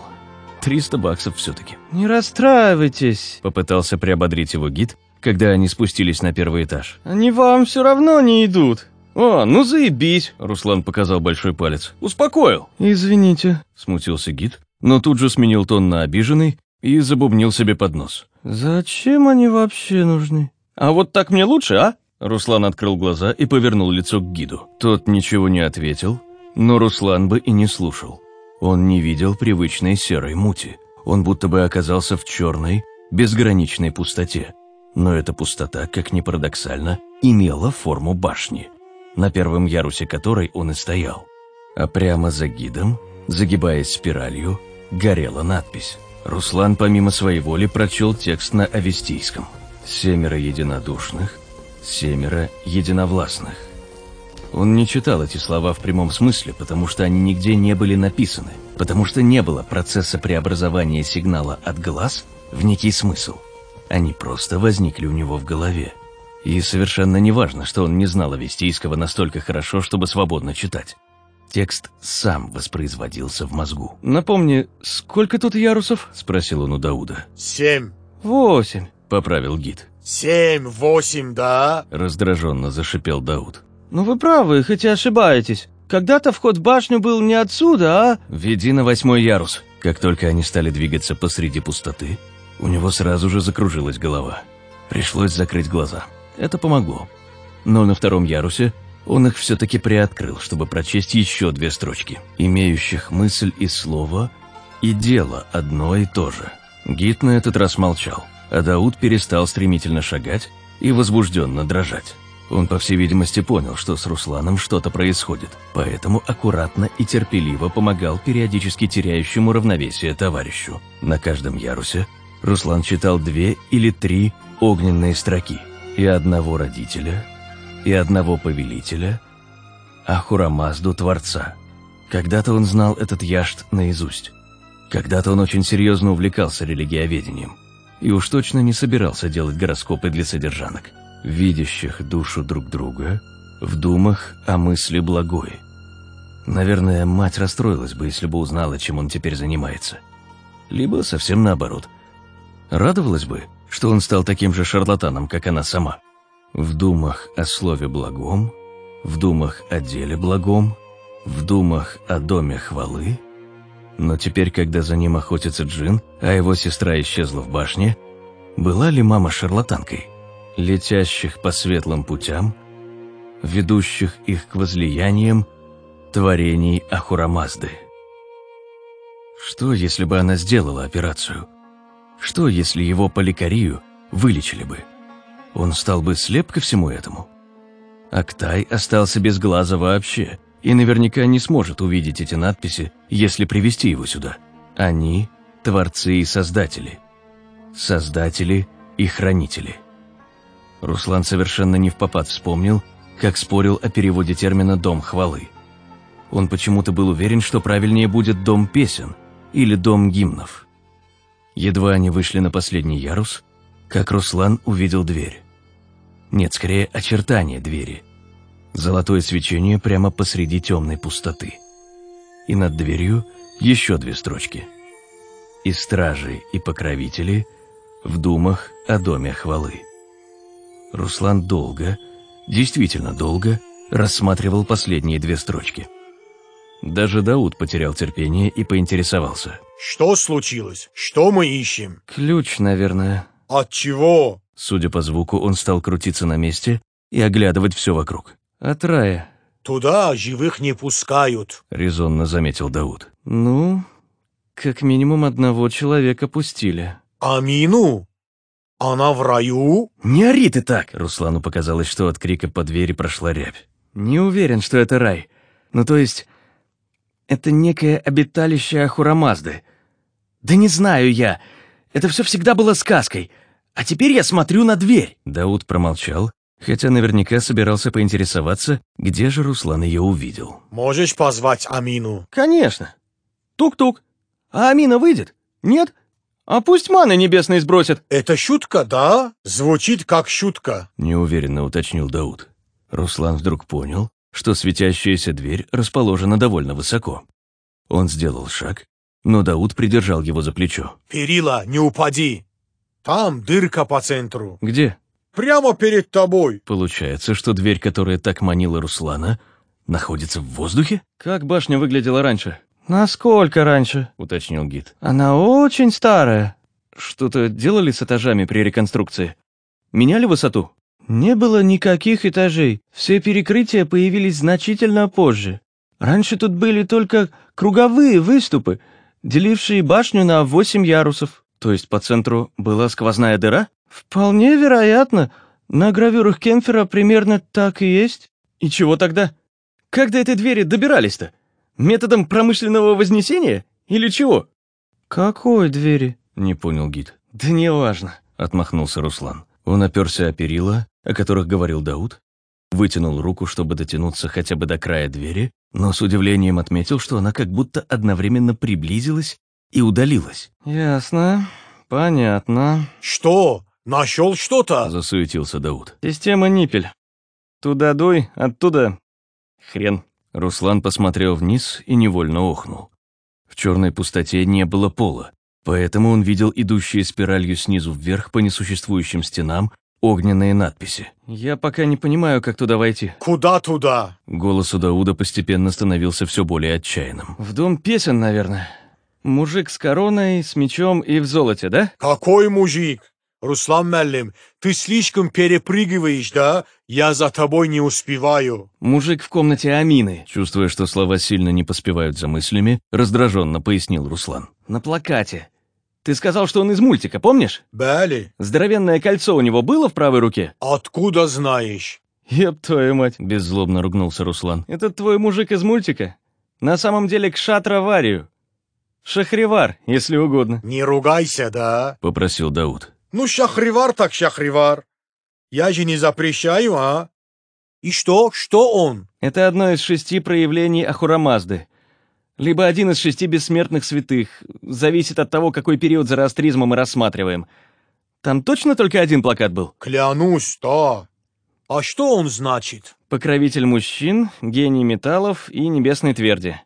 300 баксов все-таки. «Не расстраивайтесь. Попытался приободрить его гид, когда они спустились на первый этаж. Они вам все равно не идут». «О, ну заебись!» – Руслан показал большой палец. «Успокоил!» «Извините». – смутился гид, но тут же сменил тон на обиженный и забубнил себе под нос. «Зачем они вообще нужны?» «А вот так мне лучше, а?» Руслан открыл глаза и повернул лицо к гиду. Тот ничего не ответил, но Руслан бы и не слушал. Он не видел привычной серой мути. Он будто бы оказался в черной, безграничной пустоте. Но эта пустота, как ни парадоксально, имела форму башни, на первом ярусе которой он и стоял. А прямо за гидом, загибаясь спиралью, горела надпись. Руслан помимо своей воли прочел текст на авестийском. «Семеро единодушных, семеро единовластных». Он не читал эти слова в прямом смысле, потому что они нигде не были написаны, потому что не было процесса преобразования сигнала от глаз в некий смысл. Они просто возникли у него в голове. И совершенно не важно, что он не знал авестийского настолько хорошо, чтобы свободно читать. Текст сам воспроизводился в мозгу. «Напомни, сколько тут ярусов?» – спросил он у Дауда. Семь. «Восемь». – поправил гид. Семь, восемь, да? Раздраженно зашипел Дауд. «Ну вы правы, хотя ошибаетесь. Когда-то вход в башню был не отсюда, а...» «Веди на восьмой ярус». Как только они стали двигаться посреди пустоты, у него сразу же закружилась голова. Пришлось закрыть глаза. Это помогло. Но на втором ярусе он их все-таки приоткрыл, чтобы прочесть еще две строчки, имеющих мысль и слово, и дело одно и то же. Гид на этот раз молчал, а Дауд перестал стремительно шагать и возбужденно дрожать. Он, по всей видимости, понял, что с Русланом что-то происходит, поэтому аккуратно и терпеливо помогал периодически теряющему равновесие товарищу. На каждом ярусе Руслан читал две или три огненные строки и одного родителя, и одного повелителя, Ахурамазду Творца. Когда-то он знал этот яшт наизусть. Когда-то он очень серьезно увлекался религиоведением и уж точно не собирался делать гороскопы для содержанок видящих душу друг друга, в думах о мысли благой. Наверное, мать расстроилась бы, если бы узнала, чем он теперь занимается. Либо совсем наоборот. Радовалась бы, что он стал таким же шарлатаном, как она сама. В думах о слове благом, в думах о деле благом, в думах о доме хвалы. Но теперь, когда за ним охотится Джин, а его сестра исчезла в башне, была ли мама шарлатанкой, летящих по светлым путям, ведущих их к возлияниям творений Ахурамазды? Что, если бы она сделала операцию? Что, если его поликарию вылечили бы? Он стал бы слеп ко всему этому? Актай остался без глаза вообще и наверняка не сможет увидеть эти надписи, если привести его сюда. Они – творцы и создатели. Создатели и хранители. Руслан совершенно не в попад вспомнил, как спорил о переводе термина «дом хвалы». Он почему-то был уверен, что правильнее будет «дом песен» или «дом гимнов». Едва они вышли на последний ярус, как Руслан увидел дверь. Нет, скорее, очертания двери. Золотое свечение прямо посреди темной пустоты. И над дверью еще две строчки. «И стражи, и покровители в думах о доме хвалы». Руслан долго, действительно долго, рассматривал последние две строчки. Даже Дауд потерял терпение и поинтересовался. Что случилось? Что мы ищем? Ключ, наверное. От чего? Судя по звуку, он стал крутиться на месте и оглядывать все вокруг. От рая. Туда живых не пускают. Резонно заметил Дауд. Ну, как минимум одного человека пустили. Амину? Она в раю? «Не ори ты так!» Руслану показалось, что от крика по двери прошла рябь. Не уверен, что это рай. Ну, то есть, это некое обиталище Ахурамазды. Да не знаю я. Это все всегда было сказкой. А теперь я смотрю на дверь. Дауд промолчал, хотя наверняка собирался поинтересоваться, где же Руслан ее увидел. Можешь позвать Амину? Конечно. Тук-тук. А Амина выйдет? Нет? А пусть маны небесные сбросят. Это шутка, да? Звучит как шутка. Неуверенно уточнил Дауд. Руслан вдруг понял, что светящаяся дверь расположена довольно высоко. Он сделал шаг, но Дауд придержал его за плечо. Перила, не упади. Там дырка по центру. Где? Прямо перед тобой. Получается, что дверь, которая так манила Руслана, находится в воздухе? Как башня выглядела раньше? Насколько раньше? Уточнил гид. Она очень старая. Что-то делали с этажами при реконструкции? Меняли высоту? Не было никаких этажей. Все перекрытия появились значительно позже. Раньше тут были только круговые выступы, делившие башню на восемь ярусов. То есть по центру была сквозная дыра? Вполне вероятно. На гравюрах Кемфера примерно так и есть. И чего тогда? Как до этой двери добирались-то? Методом промышленного вознесения? Или чего? Какой двери? Не понял гид. Да неважно. Отмахнулся Руслан. Он оперся о перила, о которых говорил Дауд, вытянул руку, чтобы дотянуться хотя бы до края двери, но с удивлением отметил, что она как будто одновременно приблизилась и удалилась. Ясно. Понятно. Что? Нашел что-то? Засуетился Дауд. Система Ниппель. Туда дуй, оттуда хрен. Руслан посмотрел вниз и невольно охнул. В черной пустоте не было пола, поэтому он видел идущие спиралью снизу вверх по несуществующим стенам огненные надписи. Я пока не понимаю, как туда войти. Куда туда? Голос у Дауда постепенно становился все более отчаянным. В дом песен, наверное. Мужик с короной, с мечом и в золоте, да? Какой мужик? Руслан Меллим, ты слишком перепрыгиваешь, да? Я за тобой не успеваю. Мужик в комнате Амины. Чувствуя, что слова сильно не поспевают за мыслями, раздраженно пояснил Руслан. На плакате. Ты сказал, что он из мультика, помнишь? Бели, Здоровенное кольцо у него было в правой руке? откуда знаешь? Еб твою мать. Беззлобно ругнулся Руслан. Этот твой мужик из мультика? На самом деле Кшатра Варию. Шахривар, если угодно. Не ругайся, да? Попросил Дауд. Ну, шахривар так шахривар. Я же не запрещаю, а? И что? Что он? Это одно из шести проявлений Ахурамазды. Либо один из шести бессмертных святых. Зависит от того, какой период зороастризма мы рассматриваем. Там точно только один плакат был? Клянусь, да. А что он значит? Покровитель мужчин, гений металлов и небесной тверди.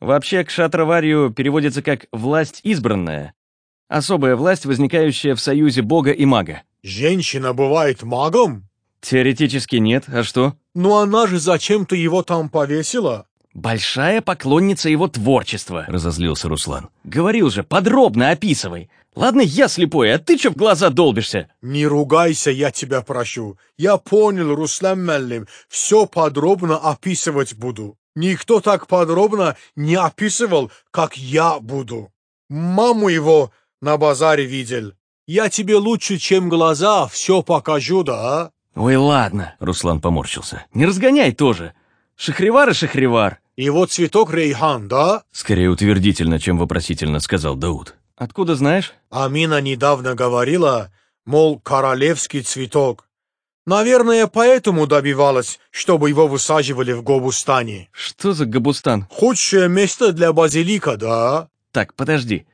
Вообще, кшатраварию переводится как «власть избранная». Особая власть, возникающая в союзе бога и мага. Женщина бывает магом? Теоретически нет, а что? Но она же зачем-то его там повесила. Большая поклонница его творчества. Разозлился Руслан. Говорил же, подробно описывай. Ладно, я слепой, а ты чё в глаза долбишься? Не ругайся, я тебя прошу. Я понял, Руслан Меллим, все подробно описывать буду. Никто так подробно не описывал, как я буду. Маму его на базаре видел. Я тебе лучше, чем глаза, все покажу, да? Ой, ладно. Руслан поморщился. Не разгоняй тоже. Шахривар и шахривар. Его цветок рейхан, да? Скорее утвердительно, чем вопросительно, сказал Дауд. Откуда знаешь? Амина недавно говорила, мол, королевский цветок. Наверное, поэтому добивалась, чтобы его высаживали в Гобустане. Что за Габустан? Худшее место для базилика, да? Так, подожди.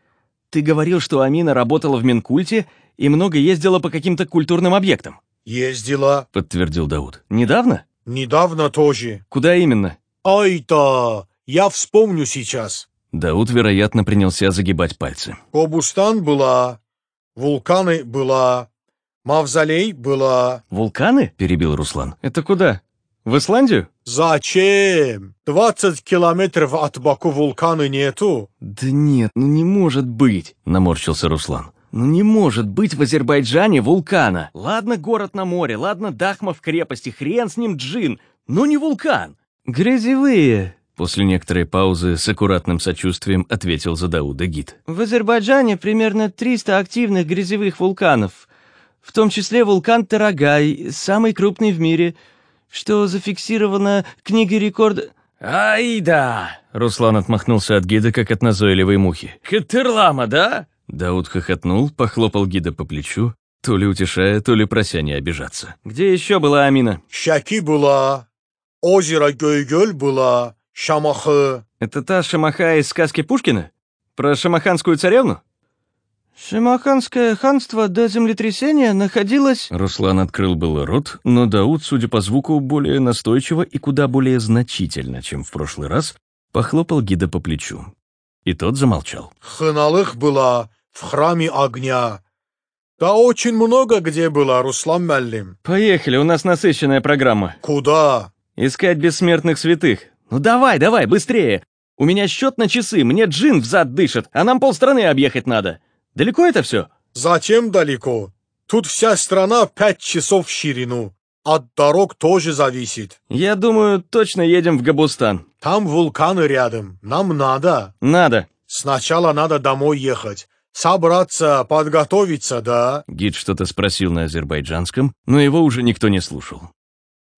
Ты говорил, что Амина работала в Минкульте и много ездила по каким-то культурным объектам. Ездила. Подтвердил Дауд. Недавно? Недавно тоже. Куда именно? Ай-то, я вспомню сейчас. Дауд, вероятно, принялся загибать пальцы. Гобустан была, вулканы была, мавзолей была. Вулканы? Перебил Руслан. Это куда? В Исландию? Зачем? 20 километров от Баку вулкана нету. Да нет, ну не может быть. Наморщился Руслан. Ну не может быть в Азербайджане вулкана. Ладно, город на море, ладно, Дахма в крепости, хрен с ним джин, но не вулкан. Грязевые. После некоторой паузы с аккуратным сочувствием ответил за Дауда гид. В Азербайджане примерно 300 активных грязевых вулканов, в том числе вулкан Тарагай, самый крупный в мире, что зафиксировано книгой рекорд... Ай да! Руслан отмахнулся от гида, как от назойливой мухи. Хатырлама, да? Дауд хохотнул, похлопал гида по плечу, то ли утешая, то ли прося не обижаться. Где еще была Амина? Шаки была, озеро Гойгөл была, Шамахы. Это та Шамаха из сказки Пушкина? Про шамаханскую царевну? Шамаханское ханство до землетрясения находилось... Руслан открыл было рот, но Дауд, судя по звуку, более настойчиво и куда более значительно, чем в прошлый раз, похлопал гида по плечу. И тот замолчал. Хыналых была, в храме огня. Да очень много где было, Руслан Меллим. Поехали, у нас насыщенная программа. Куда? Искать бессмертных святых. Ну давай, давай, быстрее. У меня счет на часы, мне джин взад дышит, а нам полстраны объехать надо. Далеко это все? Затем далеко. Тут вся страна пять часов в ширину. От дорог тоже зависит. Я думаю, точно едем в Габустан. Там вулканы рядом. Нам надо. Надо. Сначала надо домой ехать. Собраться, подготовиться, да? Гид что-то спросил на азербайджанском, но его уже никто не слушал.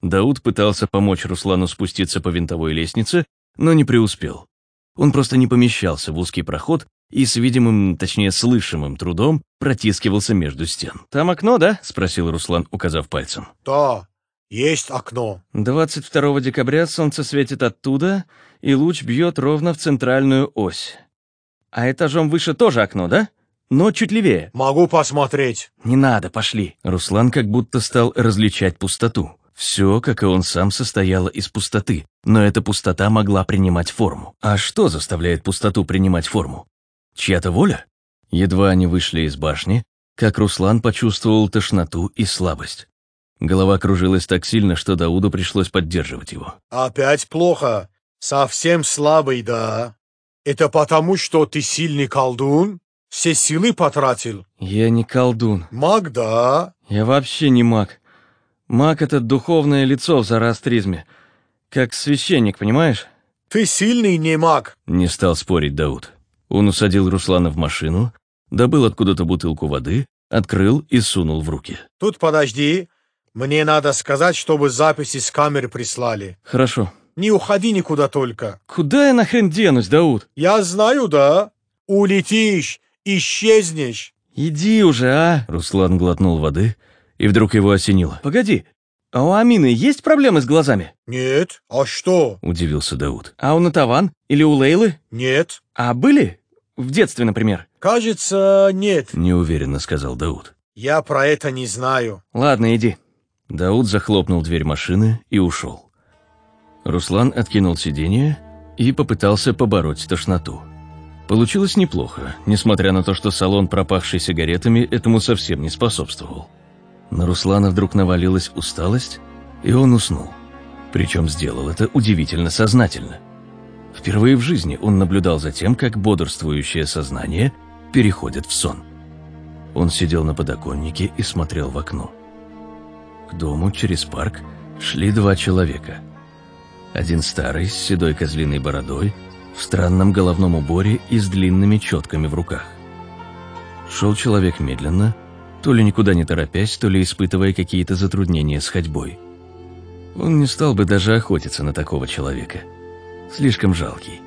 Дауд пытался помочь Руслану спуститься по винтовой лестнице, но не преуспел. Он просто не помещался в узкий проход и с видимым, точнее слышимым трудом протискивался между стен. Там окно, да? Спросил Руслан, указав пальцем. Да, есть окно. 22 декабря солнце светит оттуда, и луч бьет ровно в центральную ось. А этажом выше тоже окно, да? Но чуть левее. Могу посмотреть. Не надо, пошли. Руслан как будто стал различать пустоту. Все, как и он сам, состояло из пустоты, но эта пустота могла принимать форму. А что заставляет пустоту принимать форму? Чья-то воля? Едва они вышли из башни, как Руслан почувствовал тошноту и слабость. Голова кружилась так сильно, что Дауду пришлось поддерживать его. Опять плохо. Совсем слабый, да. Это потому, что ты сильный колдун? Все силы потратил? Я не колдун. Маг, да. Я вообще не маг. Маг — это духовное лицо в зороастризме. Как священник, понимаешь? Ты сильный не маг. Не стал спорить Дауд. Он усадил Руслана в машину, добыл откуда-то бутылку воды, открыл и сунул в руки. Тут подожди. Мне надо сказать, чтобы записи с камер прислали. Хорошо. Не уходи никуда только. Куда я нахрен денусь, Дауд? Я знаю, да. Улетишь, исчезнешь. Иди уже, а? Руслан глотнул воды, и вдруг его осенило. Погоди. А у Амины есть проблемы с глазами? Нет. А что? Удивился Дауд. А у Натаван? Или у Лейлы? Нет. А были? В детстве, например. Кажется, нет. Неуверенно сказал Дауд. Я про это не знаю. Ладно, иди. Дауд захлопнул дверь машины и ушел. Руслан откинул сиденье и попытался побороть тошноту. Получилось неплохо, несмотря на то, что салон, пропахший сигаретами, этому совсем не способствовал. На Руслана вдруг навалилась усталость, и он уснул. Причем сделал это удивительно сознательно. Впервые в жизни он наблюдал за тем, как бодрствующее сознание переходит в сон. Он сидел на подоконнике и смотрел в окно. К дому через парк шли два человека. Один старый, с седой козлиной бородой, в странном головном уборе и с длинными четками в руках. Шел человек медленно, то ли никуда не торопясь, то ли испытывая какие-то затруднения с ходьбой. Он не стал бы даже охотиться на такого человека. Слишком жалкий.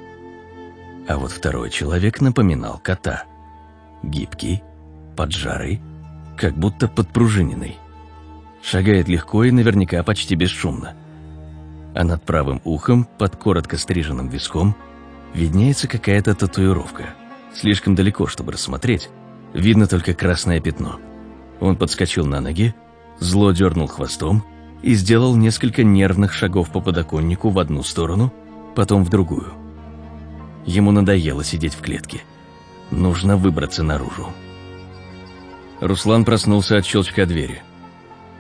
А вот второй человек напоминал кота. Гибкий, поджарый, как будто подпружиненный. Шагает легко и наверняка почти бесшумно. А над правым ухом, под коротко стриженным виском, виднеется какая-то татуировка. Слишком далеко, чтобы рассмотреть. Видно только красное пятно. Он подскочил на ноги, зло дернул хвостом и сделал несколько нервных шагов по подоконнику в одну сторону, потом в другую. Ему надоело сидеть в клетке. Нужно выбраться наружу. Руслан проснулся от щелчка двери.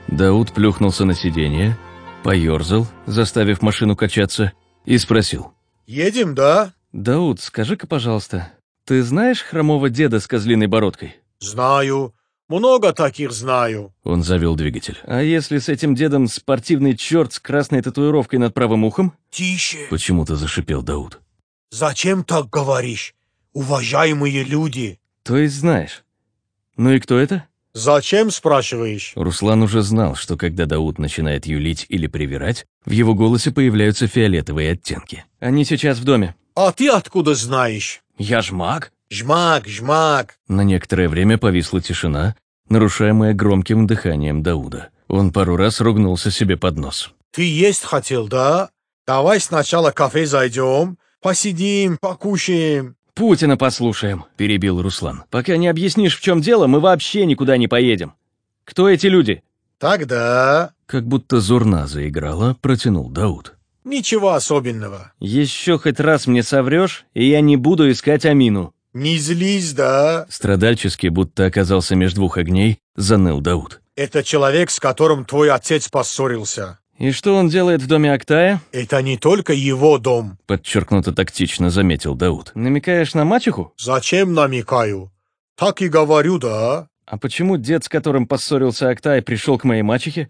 Дауд плюхнулся на сиденье, поерзал, заставив машину качаться, и спросил. «Едем, да?» «Дауд, скажи-ка, пожалуйста, ты знаешь хромого деда с козлиной бородкой?» «Знаю. Много таких знаю». Он завел двигатель. «А если с этим дедом спортивный черт с красной татуировкой над правым ухом?» «Тише. Почему-то зашипел Дауд. Зачем так говоришь? Уважаемые люди». «То есть знаешь. Ну и кто это?» «Зачем, спрашиваешь?» Руслан уже знал, что когда Дауд начинает юлить или привирать, в его голосе появляются фиолетовые оттенки. «Они сейчас в доме». «А ты откуда знаешь?» «Я ж маг». «Жмак, жмак». На некоторое время повисла тишина, нарушаемая громким дыханием Дауда. Он пару раз ругнулся себе под нос. «Ты есть хотел, да? Давай сначала кафе зайдем, посидим, покушаем». «Путина послушаем», – перебил Руслан. «Пока не объяснишь, в чем дело, мы вообще никуда не поедем. Кто эти люди?» «Тогда...» Как будто зурна заиграла, протянул Дауд. «Ничего особенного. «Еще хоть раз мне соврешь, и я не буду искать Амину». Не злись, да? Страдальчески, будто оказался между двух огней, заныл Дауд. Это человек, с которым твой отец поссорился. «И что он делает в доме Актая?» Это не только его дом. Подчеркнуто тактично заметил Дауд. «Намекаешь на мачеху? Зачем намекаю? Так и говорю, да? А почему дед, с которым поссорился Актай, пришел к моей мачехе?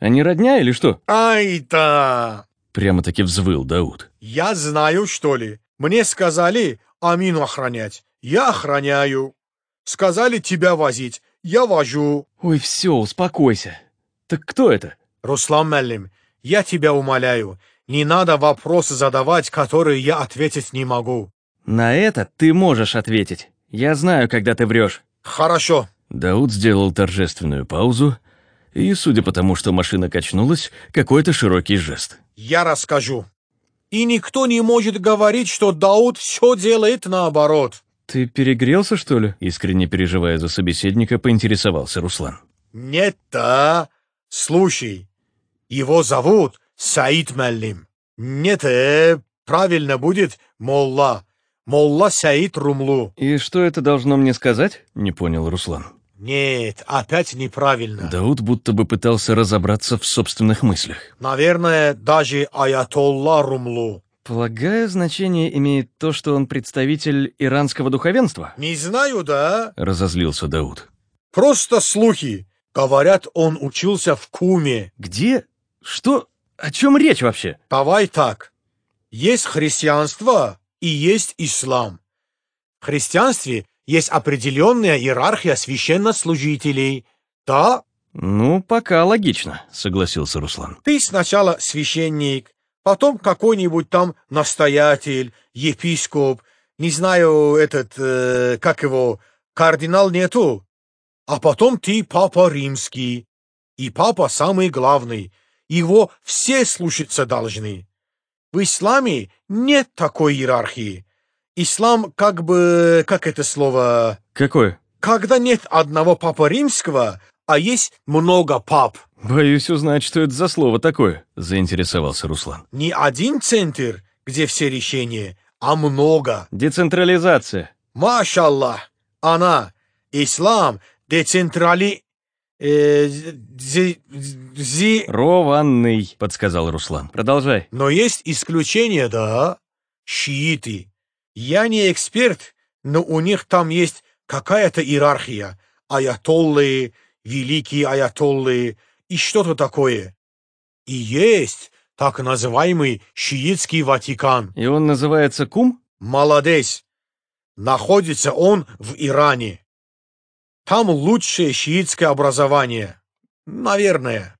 Они родня или что?» Ай-да! Прямо-таки взвыл Дауд. Я знаю, что ли. Мне сказали Амину охранять. Я охраняю. Сказали тебя возить. Я вожу. «Ой, все, успокойся. Так кто это?» Руслан Меллим, я тебя умоляю, не надо вопросы задавать, которые я ответить не могу. «На это ты можешь ответить. Я знаю, когда ты врешь». Хорошо. Дауд сделал торжественную паузу и, судя по тому, что машина качнулась, какой-то широкий жест. Я расскажу. И никто не может говорить, что Дауд все делает наоборот. «Ты перегрелся, что ли?» Искренне переживая за собеседника, поинтересовался Руслан. Нет-то. Слушай, его зовут Саид Меллим. Нет, э, правильно будет Молла. Молла Саид Румлу. «И что это должно мне сказать?» Не понял Руслан. Нет, опять неправильно. Дауд будто бы пытался разобраться в собственных мыслях. Наверное, даже Аятолла Румлу. «Полагаю, значение имеет то, что он представитель иранского духовенства?» Не знаю, да? Разозлился Дауд. Просто слухи. Говорят, он учился в Куме. «Где? Что? О чем речь вообще?» Давай так. Есть христианство и есть ислам. В христианстве есть определенная иерархия священнослужителей. Да, «Ну, пока логично». Согласился Руслан. ты сначала священник, потом какой-нибудь там настоятель, епископ, не знаю, этот, э, как его, кардинал нету. А потом ты папа римский. И папа самый главный. Его все слушаться должны. В исламе нет такой иерархии. Ислам как бы, как это слово, «Какое?» когда нет одного папа римского, а есть много пап. Боюсь узнать, что это за слово такое, заинтересовался Руслан. Не один центр, где все решения, а много. Децентрализация. Машаллах, она, ислам, децентрали... Э, зи, зи- Рованный, подсказал Руслан. Продолжай. Но есть исключения, да? Шииты. Я не эксперт, но у них там есть какая-то иерархия. Аятоллы, великие аятоллы и что-то такое. И есть так называемый шиитский Ватикан. И он называется Кум? Молодец. Находится он в Иране. Там лучшее шиитское образование. Наверное.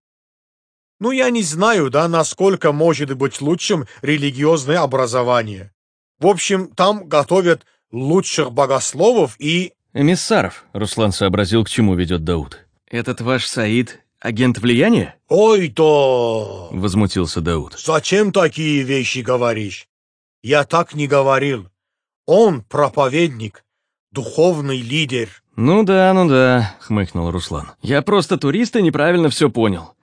Ну, я не знаю, да, насколько может быть лучшим религиозное образование. В общем, там готовят лучших богословов и... Эмиссаров, Руслан сообразил, к чему ведет Дауд. Этот ваш Саид — агент влияния? Ой-то! Возмутился Дауд. Зачем такие вещи говоришь? Я так не говорил. Он проповедник, духовный лидер. Ну да, ну да, хмыкнул Руслан. Я просто турист и неправильно все понял.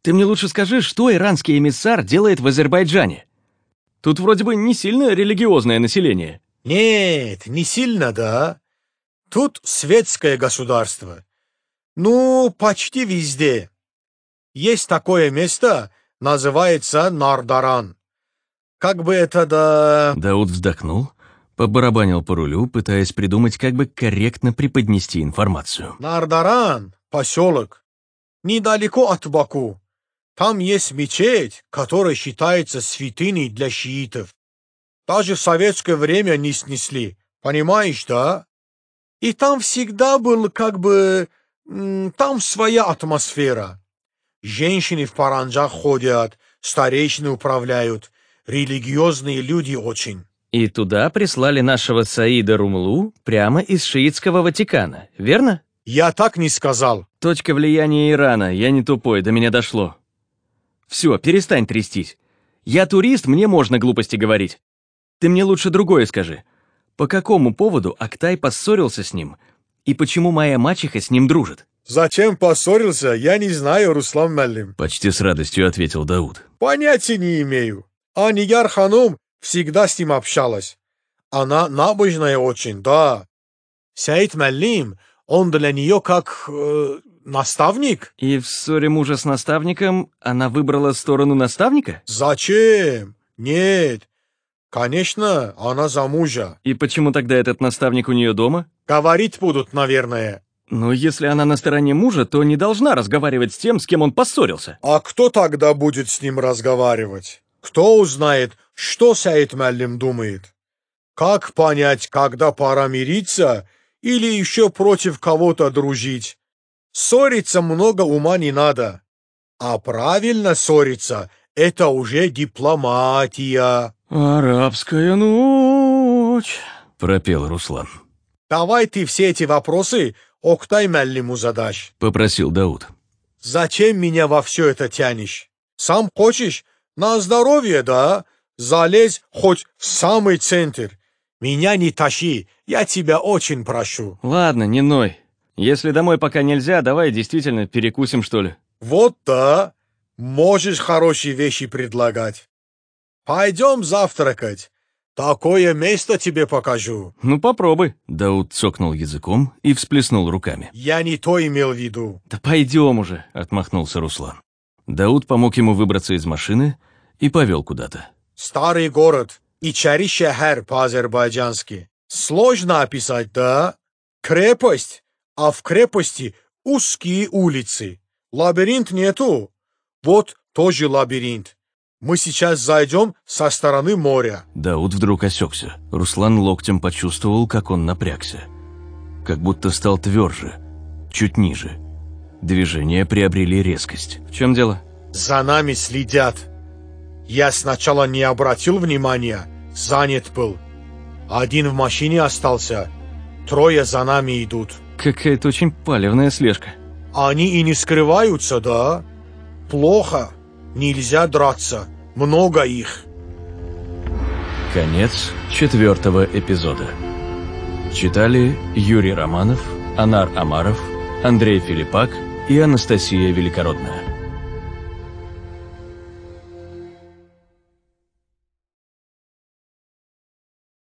Ты мне лучше скажи, что иранский эмиссар делает в Азербайджане? Тут вроде бы не сильно религиозное население. Нет, не сильно, да. Тут светское государство. Ну, почти везде. Есть такое место, называется Нардаран. Как бы это да... Дауд вздохнул, побарабанил по рулю, пытаясь придумать, как бы корректно преподнести информацию. Нардаран, поселок, недалеко от Баку. Там есть мечеть, которая считается святыней для шиитов. Даже в советское время не снесли, понимаешь, да? И там всегда был как бы... Там своя атмосфера. Женщины в паранджах ходят, старейшины управляют, религиозные люди очень. И туда прислали нашего Саида Румлу прямо из шиитского Ватикана, верно? Я так не сказал. Точка влияния Ирана, я не тупой, до меня дошло. Все, перестань трястись. Я турист, мне можно глупости говорить. Ты мне лучше другое скажи. По какому поводу Актай поссорился с ним? И почему моя мачеха с ним дружит? Зачем поссорился, я не знаю, Руслан Меллим. Почти с радостью ответил Дауд. Понятия не имею. А Нигар Ханум всегда с ним общалась. Она набожная очень, да. Саид Меллим, он для нее как э, наставник. И в ссоре мужа с наставником она выбрала сторону наставника? Зачем? Нет. Конечно, она за мужа. И почему тогда этот наставник у нее дома? Говорить будут, наверное. Но если она на стороне мужа, то не должна разговаривать с тем, с кем он поссорился. А кто тогда будет с ним разговаривать? Кто узнает, что Саид Меллим думает? Как понять, когда пора мириться или еще против кого-то дружить? Ссориться много ума не надо. А правильно ссориться – это уже дипломатия. «Арабская ночь». Пропел Руслан. Давай ты все эти вопросы Октай Меллиму задашь. Попросил Дауд. Зачем меня во все это тянешь? Сам хочешь? На здоровье, да? Залезь хоть в самый центр. Меня не тащи, я тебя очень прошу. Ладно, не ной. Если домой пока нельзя, давай действительно перекусим, что ли. Вот да, можешь хорошие вещи предлагать. Пойдем завтракать. Такое место тебе покажу. Ну, попробуй. Дауд цокнул языком и всплеснул руками. Я не то имел в виду. Да пойдем уже. Отмахнулся Руслан. Дауд помог ему выбраться из машины и повел куда-то. Старый город и чари шехер по-азербайджански. Сложно описать, да? Крепость, а в крепости узкие улицы. Лабиринт нету. Вот тоже лабиринт. Мы сейчас зайдем со стороны моря. Дауд вдруг осекся. Руслан локтем почувствовал, как он напрягся. Как будто стал тверже, чуть ниже. Движения приобрели резкость. В чем дело? За нами следят. Я сначала не обратил внимания, занят был. Один в машине остался. Трое за нами идут. Какая-то очень палевная слежка. Они и не скрываются, да? Плохо. Нельзя драться. Много их. Конец четвертого эпизода. Читали Юрий Романов, Анар Амаров, Андрей Филиппак, и Анастасия Великородная.